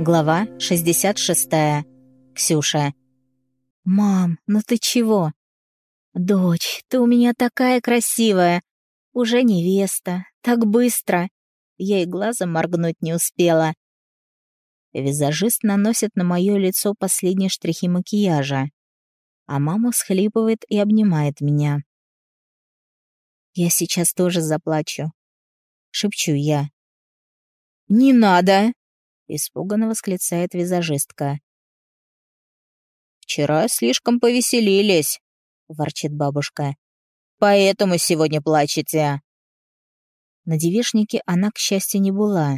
Глава 66. Ксюша. «Мам, ну ты чего?» «Дочь, ты у меня такая красивая. Уже невеста. Так быстро». Я и глазом моргнуть не успела. Визажист наносит на мое лицо последние штрихи макияжа. А мама всхлипывает и обнимает меня. «Я сейчас тоже заплачу», — шепчу я. «Не надо!» — испуганно восклицает визажистка. «Вчера слишком повеселились», — ворчит бабушка. «Поэтому сегодня плачете». На девишнике она, к счастью, не была.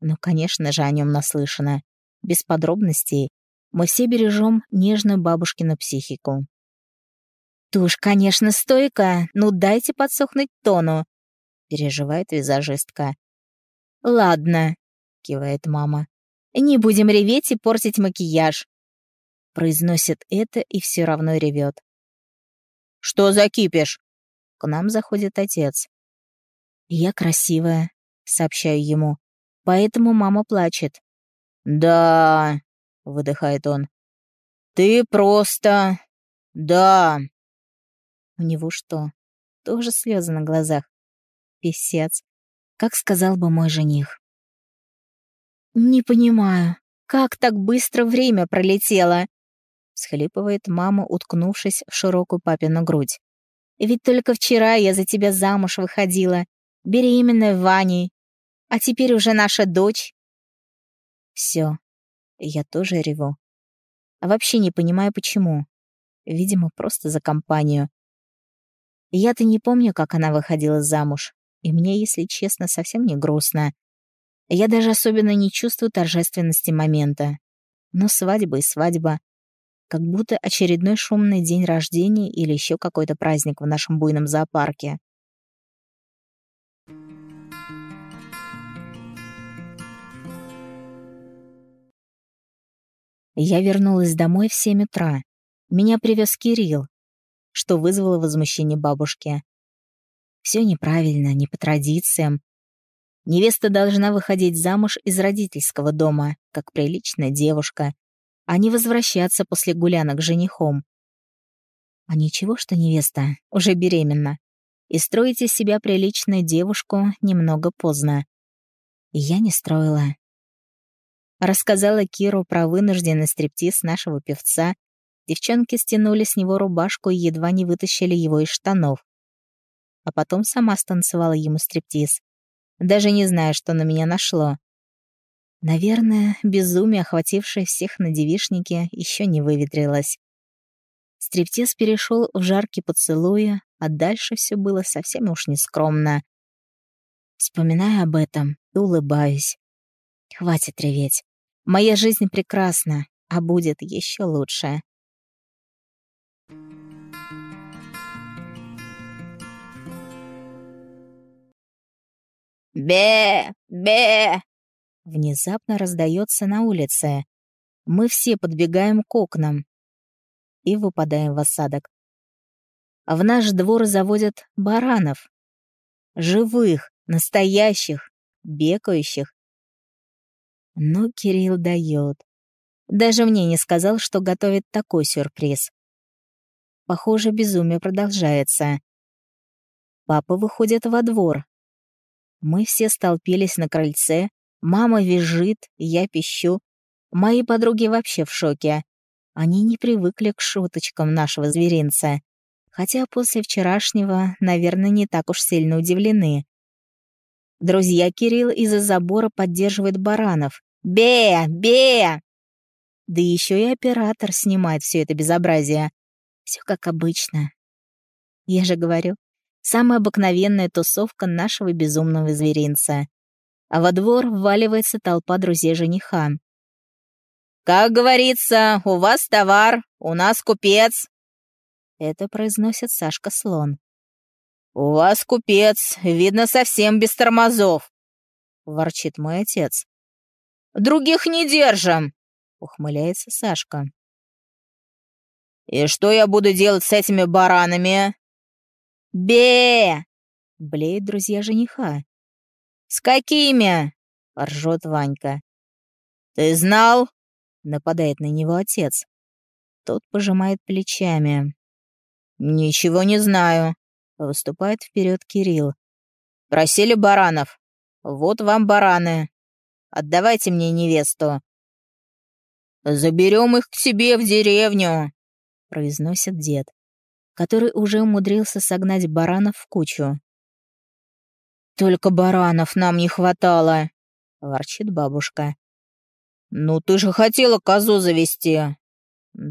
Но, конечно же, о нем наслышана. Без подробностей. Мы все бережем нежную бабушкину психику. «Ты конечно, стойка, ну дайте подсохнуть тону», — переживает визажистка. «Ладно», — кивает мама. «Не будем реветь и портить макияж». Произносит это и все равно ревет. «Что за кипиш?» К нам заходит отец. «Я красивая», — сообщаю ему. «Поэтому мама плачет». «Да», — выдыхает он. «Ты просто... да». У него что, тоже слезы на глазах? Песец. Как сказал бы мой жених. «Не понимаю, как так быстро время пролетело?» — схлипывает мама, уткнувшись в широкую папину грудь. «Ведь только вчера я за тебя замуж выходила, беременная Ваней, а теперь уже наша дочь». Все, я тоже реву. А вообще не понимаю, почему. Видимо, просто за компанию. Я-то не помню, как она выходила замуж, и мне, если честно, совсем не грустно. Я даже особенно не чувствую торжественности момента. Но свадьба и свадьба. Как будто очередной шумный день рождения или еще какой-то праздник в нашем буйном зоопарке. Я вернулась домой в семь утра. Меня привез Кирилл, что вызвало возмущение бабушки. Все неправильно, не по традициям, Невеста должна выходить замуж из родительского дома, как приличная девушка, а не возвращаться после гулянок женихом. А ничего, что невеста уже беременна, и строить из себя приличную девушку немного поздно. я не строила. Рассказала Киру про вынужденный стриптиз нашего певца. Девчонки стянули с него рубашку и едва не вытащили его из штанов. А потом сама станцевала ему стриптиз даже не зная, что на меня нашло. Наверное, безумие, охватившее всех на девишнике, еще не выветрилось. Стриптиз перешел в жаркий поцелуи, а дальше все было совсем уж нескромно. Вспоминаю об этом улыбаюсь. Хватит реветь. Моя жизнь прекрасна, а будет еще лучше. «Бе! Бе!» Внезапно раздается на улице. Мы все подбегаем к окнам и выпадаем в осадок. В наш двор заводят баранов. Живых, настоящих, бегающих. Но Кирилл дает. Даже мне не сказал, что готовит такой сюрприз. Похоже, безумие продолжается. Папа выходит во двор, мы все столпились на крыльце, мама визжит, я пищу. Мои подруги вообще в шоке. Они не привыкли к шуточкам нашего зверинца. Хотя после вчерашнего, наверное, не так уж сильно удивлены. Друзья Кирилл из-за забора поддерживают баранов. «Бе! Бе!» Да еще и оператор снимает все это безобразие. Все как обычно. Я же говорю, Самая обыкновенная тусовка нашего безумного зверинца. А во двор вваливается толпа друзей жениха. «Как говорится, у вас товар, у нас купец!» Это произносит Сашка Слон. «У вас купец, видно, совсем без тормозов!» — ворчит мой отец. «Других не держим!» — ухмыляется Сашка. «И что я буду делать с этими баранами?» «Бе!» — блеют друзья жениха. «С какими?» — ржет Ванька. «Ты знал?» — нападает на него отец. Тот пожимает плечами. «Ничего не знаю», — выступает вперед Кирилл. «Просили баранов. Вот вам бараны. Отдавайте мне невесту». «Заберем их к себе в деревню», — произносит дед, который уже умудрился согнать баранов в кучу. «Только баранов нам не хватало», — ворчит бабушка. «Ну ты же хотела козу завести».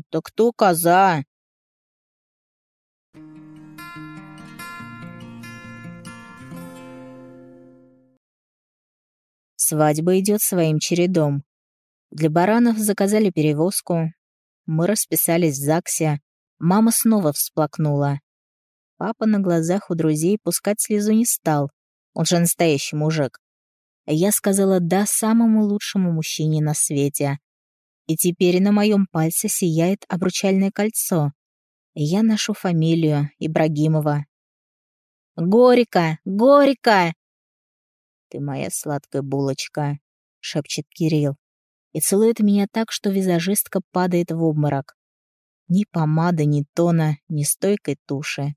«Так кто коза?» Свадьба идет своим чередом. Для баранов заказали перевозку. Мы расписались в ЗАГСе. Мама снова всплакнула. Папа на глазах у друзей пускать слезу не стал. Он же настоящий мужик. Я сказала «да» самому лучшему мужчине на свете. И теперь на моем пальце сияет обручальное кольцо. Я ношу фамилию Ибрагимова. «Горько! Горько!» «Ты моя сладкая булочка», — шепчет Кирилл и целует меня так, что визажистка падает в обморок. Ни помады, ни тона, ни стойкой туши.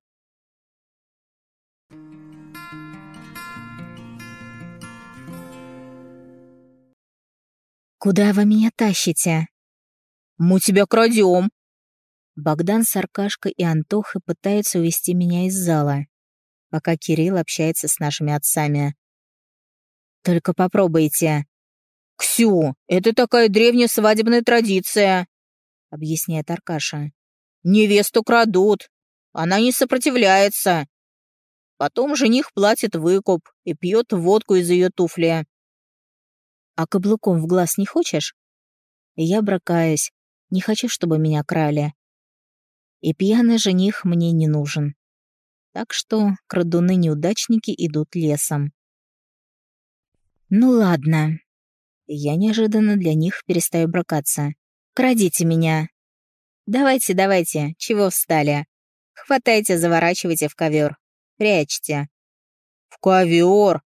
«Куда вы меня тащите?» «Мы тебя крадем!» Богдан с Аркашкой и Антохой пытаются увести меня из зала, пока Кирилл общается с нашими отцами. «Только попробуйте!» «Ксю, это такая древняя свадебная традиция», — объясняет Аркаша. «Невесту крадут. Она не сопротивляется. Потом жених платит выкуп и пьет водку из ее туфли». «А каблуком в глаз не хочешь?» Я бракаюсь. Не хочу, чтобы меня крали. И пьяный жених мне не нужен. Так что крадуны-неудачники идут лесом. Ну ладно, я неожиданно для них перестаю бракаться. «Крадите меня!» «Давайте, давайте, чего встали? Хватайте, заворачивайте в ковер. Прячьте». «В ковер!»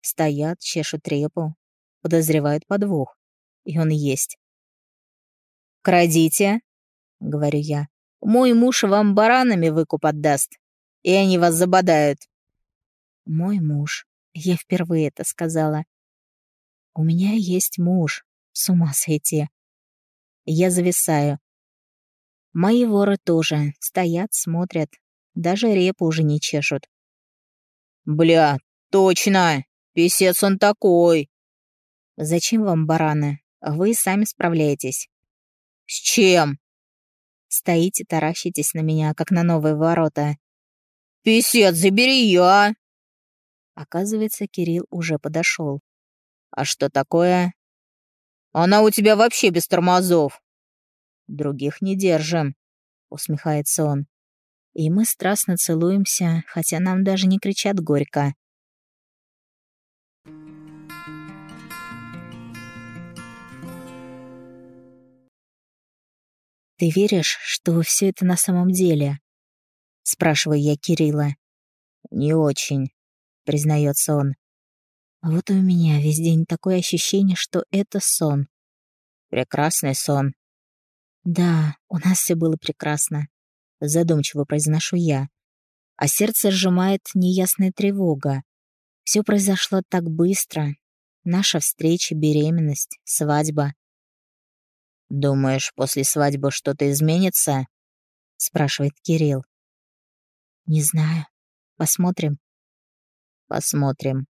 Стоят, чешут репу, подозревают подвох. И он есть. «Крадите!» — говорю я. «Мой муж вам баранами выкуп отдаст, и они вас забодают». «Мой муж. Я впервые это сказала. У меня есть муж. С ума сойти. Я зависаю. Мои воры тоже. Стоят, смотрят. Даже репу уже не чешут. «Бля, точно! Песец он такой!» «Зачем вам бараны? Вы сами справляетесь». «С чем?» Стоите, таращитесь на меня, как на новые ворота. «Песец, забери я!» Оказывается, Кирилл уже подошел. «А что такое?» «Она у тебя вообще без тормозов!» «Других не держим», — усмехается он. И мы страстно целуемся, хотя нам даже не кричат горько. «Ты веришь, что все это на самом деле?» — спрашиваю я Кирилла. «Не очень», — признается он. А вот и у меня весь день такое ощущение, что это сон. Прекрасный сон. Да, у нас все было прекрасно. Задумчиво произношу я. А сердце сжимает неясная тревога. Все произошло так быстро. Наша встреча, беременность, свадьба. «Думаешь, после свадьбы что-то изменится?» — спрашивает Кирилл. «Не знаю. Посмотрим». «Посмотрим»,